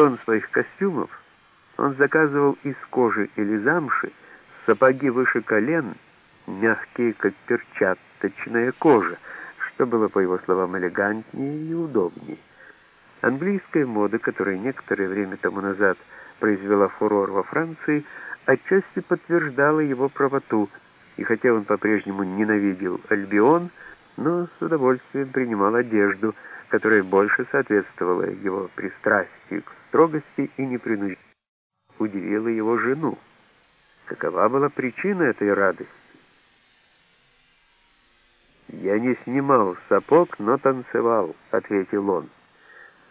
тон своих костюмов он заказывал из кожи или замши сапоги выше колен, мягкие, как перчаточная кожа, что было, по его словам, элегантнее и удобнее. Английская мода, которая некоторое время тому назад произвела фурор во Франции, отчасти подтверждала его правоту, и хотя он по-прежнему ненавидел Альбион, но с удовольствием принимал одежду, которая больше соответствовала его пристрастию к строгости и непринужденности. Удивила его жену. Какова была причина этой радости? «Я не снимал сапог, но танцевал», — ответил он.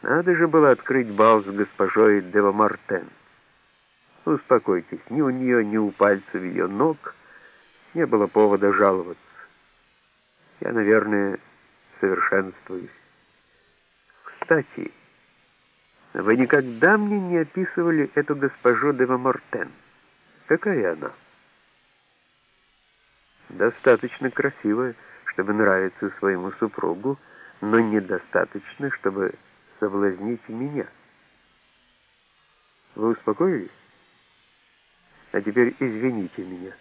«Надо же было открыть бал с госпожой Девамартен. Успокойтесь, ни у нее, ни у пальцев ее ног не было повода жаловаться. Я, наверное, совершенствуюсь. Кстати, вы никогда мне не описывали эту госпожу Девамортен. Какая она? Достаточно красивая, чтобы нравиться своему супругу, но недостаточно, чтобы соблазнить меня. Вы успокоились? А теперь извините меня.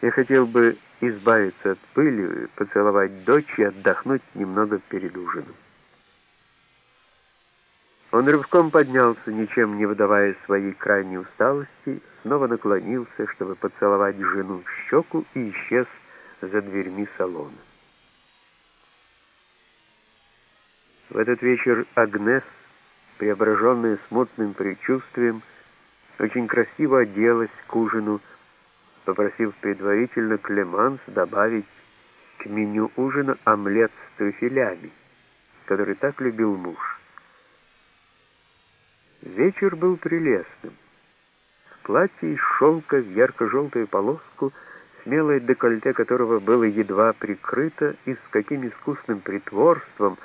Я хотел бы избавиться от пыли, поцеловать дочь и отдохнуть немного перед ужином. Он рывком поднялся, ничем не выдавая своей крайней усталости, снова наклонился, чтобы поцеловать жену в щеку и исчез за дверьми салона. В этот вечер Агнес, преображенная смутным предчувствием, очень красиво оделась к ужину, попросив предварительно Клеманс добавить к меню ужина омлет с трюфелями, который так любил муж. Вечер был прелестным. В платье из шелка в ярко-желтую полоску, смелое декольте которого было едва прикрыто, и с каким искусным притворством,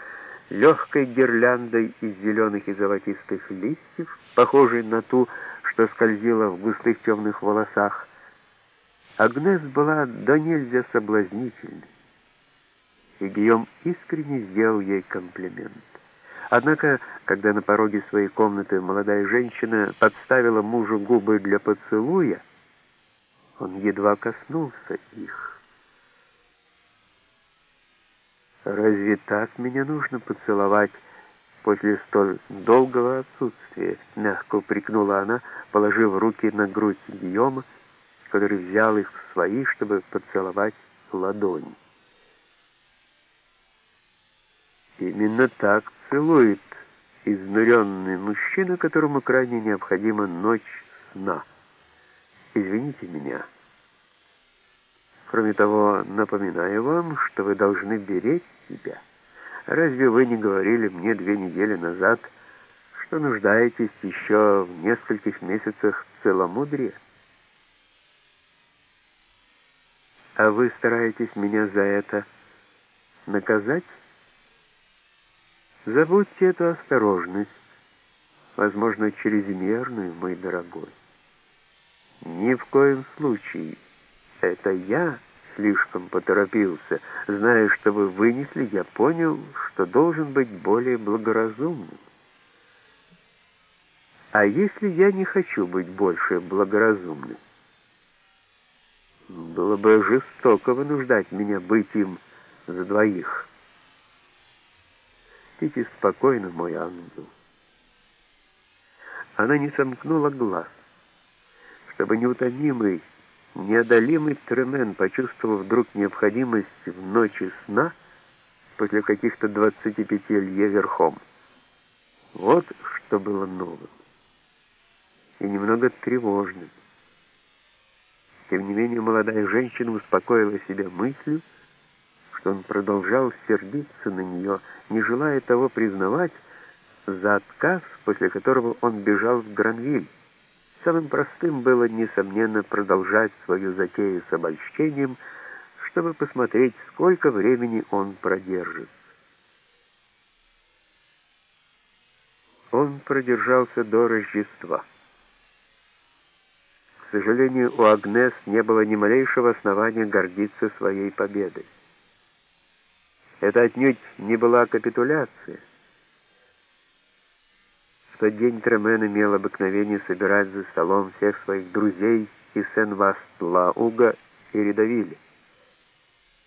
легкой гирляндой из зеленых и золотистых листьев, похожей на ту, что скользила в густых темных волосах, Агнес была до нельзя соблазнительной, и Гийом искренне сделал ей комплимент. Однако, когда на пороге своей комнаты молодая женщина подставила мужу губы для поцелуя, он едва коснулся их. «Разве так меня нужно поцеловать после столь долгого отсутствия?» — мягко упрекнула она, положив руки на грудь Гийома, который взял их в свои, чтобы поцеловать ладонь. Именно так целует изнуренный мужчина, которому крайне необходима ночь сна. Извините меня. Кроме того, напоминаю вам, что вы должны беречь себя. Разве вы не говорили мне две недели назад, что нуждаетесь еще в нескольких месяцах целомудрия? А вы стараетесь меня за это наказать? Забудьте эту осторожность, возможно, чрезмерную, мой дорогой. Ни в коем случае. Это я слишком поторопился. Зная, что вы вынесли, я понял, что должен быть более благоразумным. А если я не хочу быть больше благоразумным? Было бы жестоко вынуждать меня быть им за двоих. Спите спокойно, мой ангел. Она не сомкнула глаз, чтобы неутомимый, неодолимый Тремен почувствовал вдруг необходимость в ночи сна после каких-то 25 лье верхом. Вот что было новым и немного тревожным. Тем не менее, молодая женщина успокоила себя мыслью, что он продолжал сердиться на нее, не желая того признавать, за отказ, после которого он бежал в Гранвиль. Самым простым было, несомненно, продолжать свою затею с обольщением, чтобы посмотреть, сколько времени он продержится. Он продержался до Рождества. К сожалению, у Агнес не было ни малейшего основания гордиться своей победой. Это отнюдь не была капитуляция. В тот день Тремен имел обыкновение собирать за столом всех своих друзей из Сен-Васт-Лауга и Редовиля.